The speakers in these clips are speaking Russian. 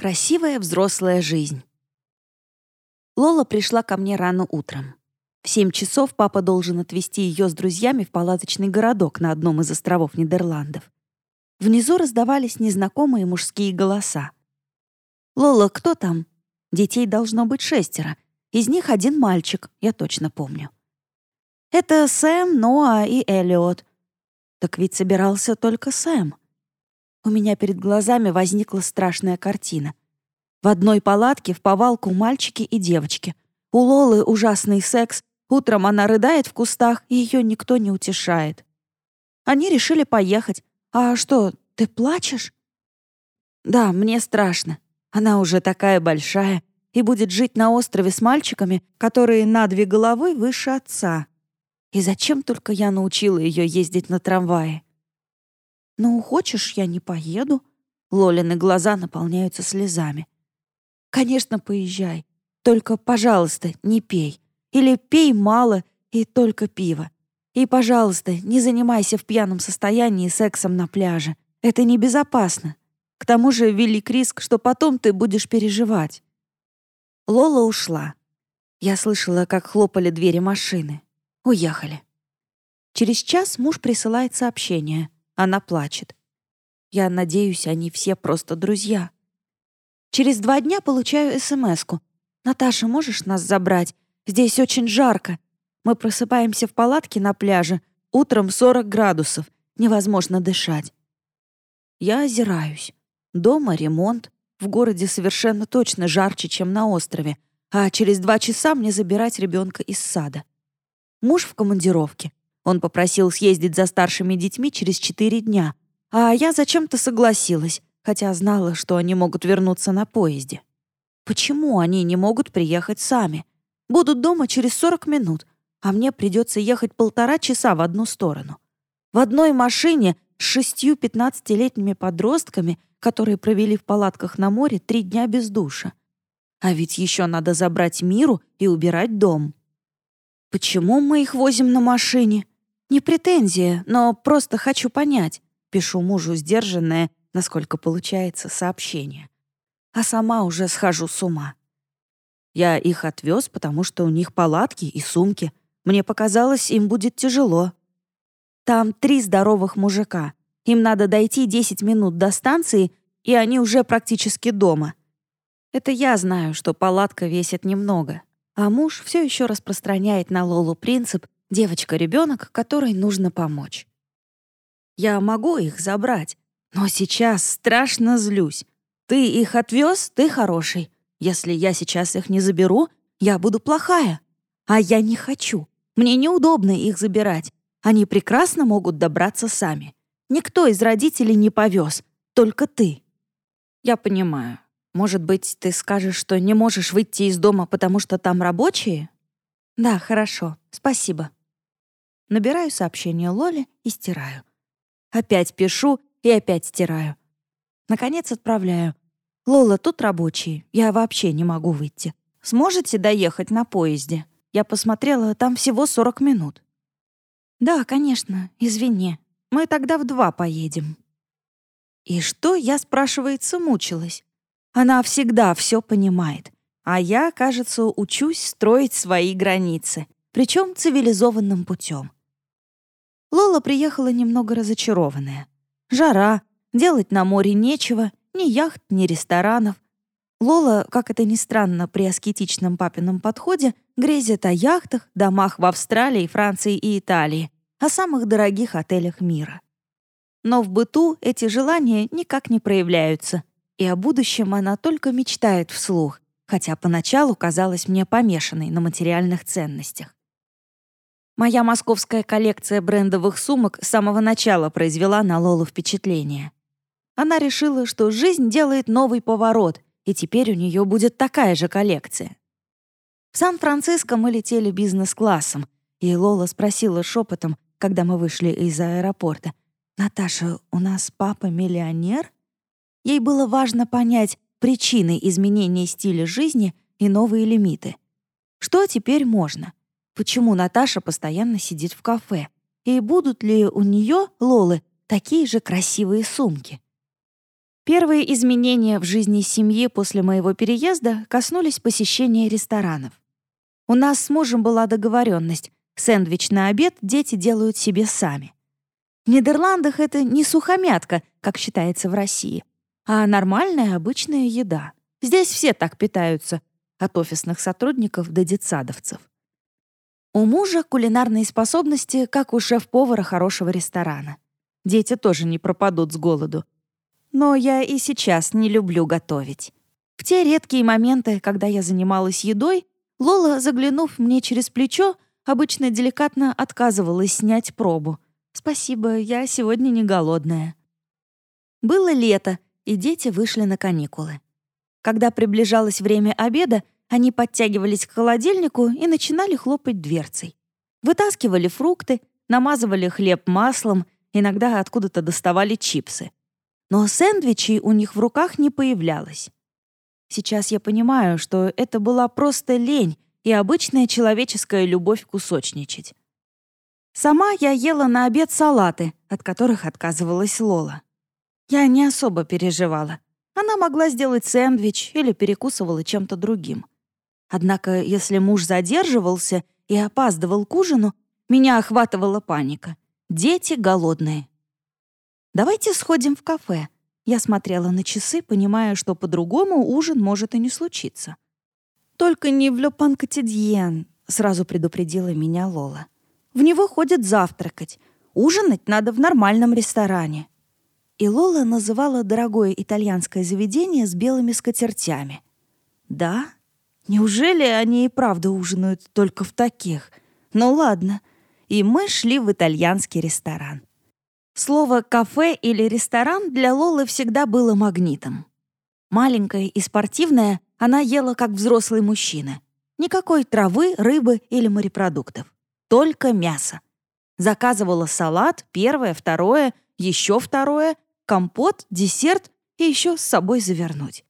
Красивая взрослая жизнь. Лола пришла ко мне рано утром. В семь часов папа должен отвезти ее с друзьями в палаточный городок на одном из островов Нидерландов. Внизу раздавались незнакомые мужские голоса. «Лола, кто там?» Детей должно быть шестеро. Из них один мальчик, я точно помню. «Это Сэм, Ноа и Эллиот». Так ведь собирался только Сэм. У меня перед глазами возникла страшная картина. В одной палатке в повалку мальчики и девочки. У Лолы ужасный секс, утром она рыдает в кустах, и ее никто не утешает. Они решили поехать. «А что, ты плачешь?» «Да, мне страшно. Она уже такая большая и будет жить на острове с мальчиками, которые на две головы выше отца. И зачем только я научила ее ездить на трамвае?» «Ну, хочешь, я не поеду?» Лолины глаза наполняются слезами. Конечно, поезжай. Только, пожалуйста, не пей. Или пей мало и только пиво. И, пожалуйста, не занимайся в пьяном состоянии сексом на пляже. Это небезопасно. К тому же велик риск, что потом ты будешь переживать. Лола ушла. Я слышала, как хлопали двери машины. Уехали. Через час муж присылает сообщение. Она плачет. Я надеюсь, они все просто друзья. Через два дня получаю СМС-ку. «Наташа, можешь нас забрать? Здесь очень жарко. Мы просыпаемся в палатке на пляже. Утром 40 градусов. Невозможно дышать». Я озираюсь. Дома ремонт. В городе совершенно точно жарче, чем на острове. А через два часа мне забирать ребенка из сада. Муж в командировке. Он попросил съездить за старшими детьми через четыре дня. А я зачем-то согласилась хотя знала, что они могут вернуться на поезде. Почему они не могут приехать сами? Будут дома через 40 минут, а мне придется ехать полтора часа в одну сторону. В одной машине с шестью пятнадцатилетними подростками, которые провели в палатках на море три дня без душа. А ведь еще надо забрать Миру и убирать дом. Почему мы их возим на машине? Не претензия, но просто хочу понять. Пишу мужу сдержанное насколько получается, сообщение. А сама уже схожу с ума. Я их отвез, потому что у них палатки и сумки. Мне показалось, им будет тяжело. Там три здоровых мужика. Им надо дойти 10 минут до станции, и они уже практически дома. Это я знаю, что палатка весит немного. А муж все еще распространяет на Лолу принцип «девочка-ребенок, которой нужно помочь». Я могу их забрать, но сейчас страшно злюсь. Ты их отвез, ты хороший. Если я сейчас их не заберу, я буду плохая. А я не хочу. Мне неудобно их забирать. Они прекрасно могут добраться сами. Никто из родителей не повез, только ты. Я понимаю. Может быть, ты скажешь, что не можешь выйти из дома, потому что там рабочие? Да, хорошо. Спасибо. Набираю сообщение Лоле и стираю. Опять пишу и опять стираю. Наконец отправляю. «Лола, тут рабочие. Я вообще не могу выйти. Сможете доехать на поезде? Я посмотрела, там всего 40 минут». «Да, конечно. Извини. Мы тогда в два поедем». И что я, спрашивается, мучилась? Она всегда все понимает. А я, кажется, учусь строить свои границы, причем цивилизованным путем. Лола приехала немного разочарованная. Жара, делать на море нечего, ни яхт, ни ресторанов. Лола, как это ни странно, при аскетичном папином подходе, грезит о яхтах, домах в Австралии, Франции и Италии, о самых дорогих отелях мира. Но в быту эти желания никак не проявляются, и о будущем она только мечтает вслух, хотя поначалу казалась мне помешанной на материальных ценностях. Моя московская коллекция брендовых сумок с самого начала произвела на Лолу впечатление. Она решила, что жизнь делает новый поворот, и теперь у нее будет такая же коллекция. В Сан-Франциско мы летели бизнес-классом, и Лола спросила шепотом, когда мы вышли из аэропорта, «Наташа, у нас папа миллионер?» Ей было важно понять причины изменения стиля жизни и новые лимиты. Что теперь можно? Почему Наташа постоянно сидит в кафе, и будут ли у нее, Лолы, такие же красивые сумки. Первые изменения в жизни семьи после моего переезда коснулись посещения ресторанов. У нас с мужем была договоренность: сэндвич на обед дети делают себе сами. В Нидерландах это не сухомятка, как считается в России, а нормальная обычная еда. Здесь все так питаются, от офисных сотрудников до детсадовцев. У мужа кулинарные способности, как у шеф-повара хорошего ресторана. Дети тоже не пропадут с голоду. Но я и сейчас не люблю готовить. В те редкие моменты, когда я занималась едой, Лола, заглянув мне через плечо, обычно деликатно отказывалась снять пробу. «Спасибо, я сегодня не голодная». Было лето, и дети вышли на каникулы. Когда приближалось время обеда, они подтягивались к холодильнику и начинали хлопать дверцей. Вытаскивали фрукты, намазывали хлеб маслом, иногда откуда-то доставали чипсы. Но сэндвичей у них в руках не появлялось. Сейчас я понимаю, что это была просто лень и обычная человеческая любовь кусочничать. Сама я ела на обед салаты, от которых отказывалась Лола. Я не особо переживала. Она могла сделать сэндвич или перекусывала чем-то другим. Однако, если муж задерживался и опаздывал к ужину, меня охватывала паника. Дети голодные. «Давайте сходим в кафе», я смотрела на часы, понимая, что по-другому ужин может и не случиться. «Только не в Ле Панкотидьен», — сразу предупредила меня Лола. «В него ходят завтракать. Ужинать надо в нормальном ресторане». И Лола называла дорогое итальянское заведение с белыми скатертями. «Да? Неужели они и правда ужинают только в таких? Ну ладно». И мы шли в итальянский ресторан. Слово «кафе» или «ресторан» для Лолы всегда было магнитом. Маленькая и спортивная, она ела как взрослый мужчина. Никакой травы, рыбы или морепродуктов. Только мясо. Заказывала салат, первое, второе, еще второе, компот, десерт и еще с собой завернуть.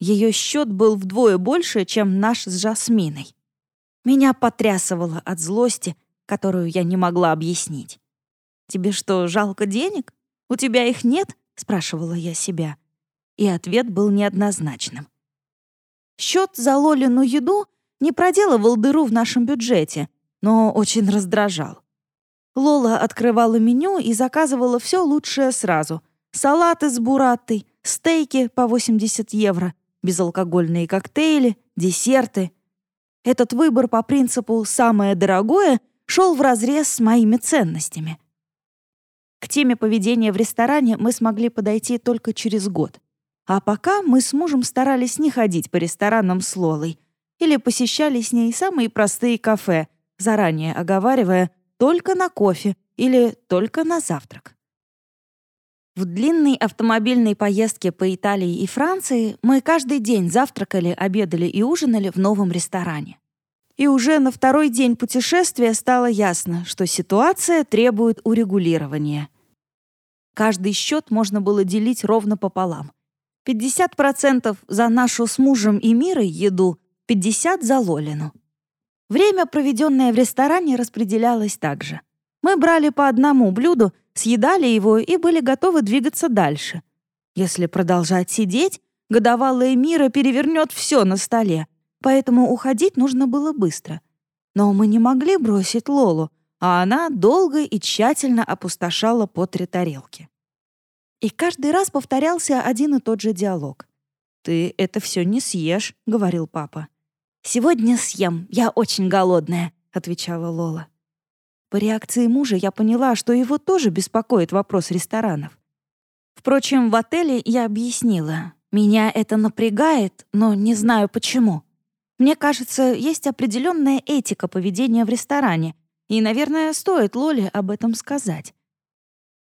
Ее счет был вдвое больше, чем наш с Жасминой. Меня потрясывало от злости, которую я не могла объяснить. «Тебе что, жалко денег? У тебя их нет?» — спрашивала я себя. И ответ был неоднозначным. Счет за Лолину еду не проделывал дыру в нашем бюджете, но очень раздражал. Лола открывала меню и заказывала все лучшее сразу. Салаты с бураттой, стейки по 80 евро, безалкогольные коктейли, десерты. Этот выбор по принципу «самое дорогое» шел вразрез с моими ценностями. К теме поведения в ресторане мы смогли подойти только через год. А пока мы с мужем старались не ходить по ресторанам с Лолой или посещали с ней самые простые кафе, заранее оговаривая только на кофе или только на завтрак. В длинной автомобильной поездке по Италии и Франции мы каждый день завтракали, обедали и ужинали в новом ресторане. И уже на второй день путешествия стало ясно, что ситуация требует урегулирования. Каждый счет можно было делить ровно пополам. 50% за нашу с мужем и Мирой еду, 50% за Лолину. Время, проведенное в ресторане, распределялось так же. Мы брали по одному блюду, съедали его и были готовы двигаться дальше. Если продолжать сидеть, годовалая Мира перевернет все на столе — поэтому уходить нужно было быстро. Но мы не могли бросить Лолу, а она долго и тщательно опустошала по три тарелки. И каждый раз повторялся один и тот же диалог. «Ты это все не съешь», — говорил папа. «Сегодня съем, я очень голодная», — отвечала Лола. По реакции мужа я поняла, что его тоже беспокоит вопрос ресторанов. Впрочем, в отеле я объяснила. Меня это напрягает, но не знаю почему. Мне кажется, есть определенная этика поведения в ресторане, и, наверное, стоит Лоле об этом сказать.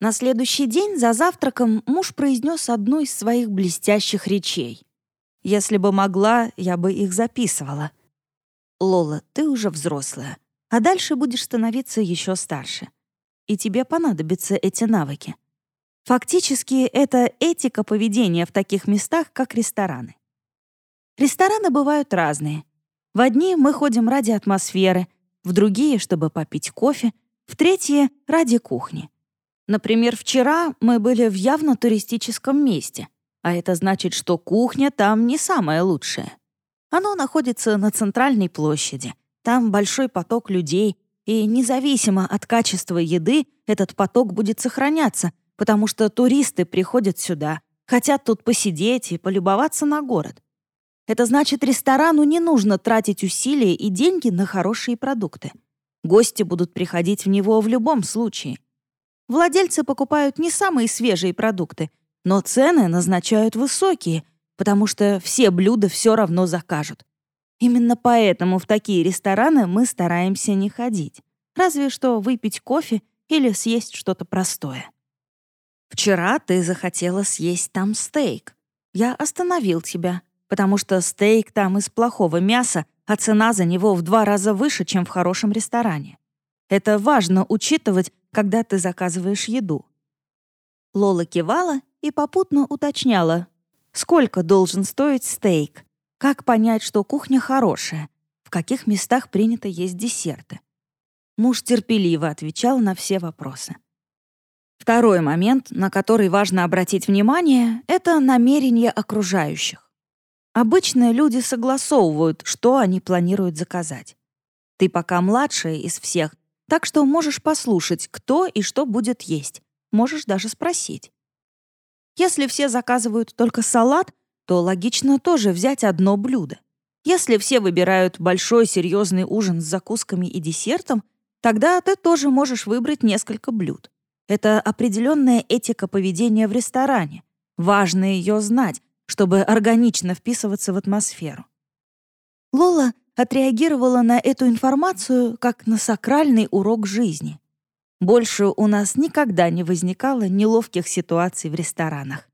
На следующий день за завтраком муж произнес одну из своих блестящих речей. Если бы могла, я бы их записывала. «Лола, ты уже взрослая, а дальше будешь становиться еще старше. И тебе понадобятся эти навыки. Фактически, это этика поведения в таких местах, как рестораны. Рестораны бывают разные. В одни мы ходим ради атмосферы, в другие, чтобы попить кофе, в третьи — ради кухни. Например, вчера мы были в явно туристическом месте. А это значит, что кухня там не самая лучшая. Оно находится на центральной площади. Там большой поток людей, и независимо от качества еды этот поток будет сохраняться, потому что туристы приходят сюда, хотят тут посидеть и полюбоваться на город. Это значит, ресторану не нужно тратить усилия и деньги на хорошие продукты. Гости будут приходить в него в любом случае. Владельцы покупают не самые свежие продукты, но цены назначают высокие, потому что все блюда все равно закажут. Именно поэтому в такие рестораны мы стараемся не ходить. Разве что выпить кофе или съесть что-то простое. Вчера ты захотела съесть там стейк. Я остановил тебя, потому что стейк там из плохого мяса, а цена за него в два раза выше, чем в хорошем ресторане. Это важно учитывать, когда ты заказываешь еду. Лола кивала и попутно уточняла, сколько должен стоить стейк, как понять, что кухня хорошая, в каких местах принято есть десерты. Муж терпеливо отвечал на все вопросы. Второй момент, на который важно обратить внимание, это намерение окружающих. Обычно люди согласовывают, что они планируют заказать. Ты пока младшая из всех, так что можешь послушать, кто и что будет есть. Можешь даже спросить. Если все заказывают только салат, то логично тоже взять одно блюдо. Если все выбирают большой серьезный ужин с закусками и десертом, тогда ты тоже можешь выбрать несколько блюд. Это определенная этика поведения в ресторане. Важно ее знать, чтобы органично вписываться в атмосферу. Лола отреагировала на эту информацию как на сакральный урок жизни. Больше у нас никогда не возникало неловких ситуаций в ресторанах.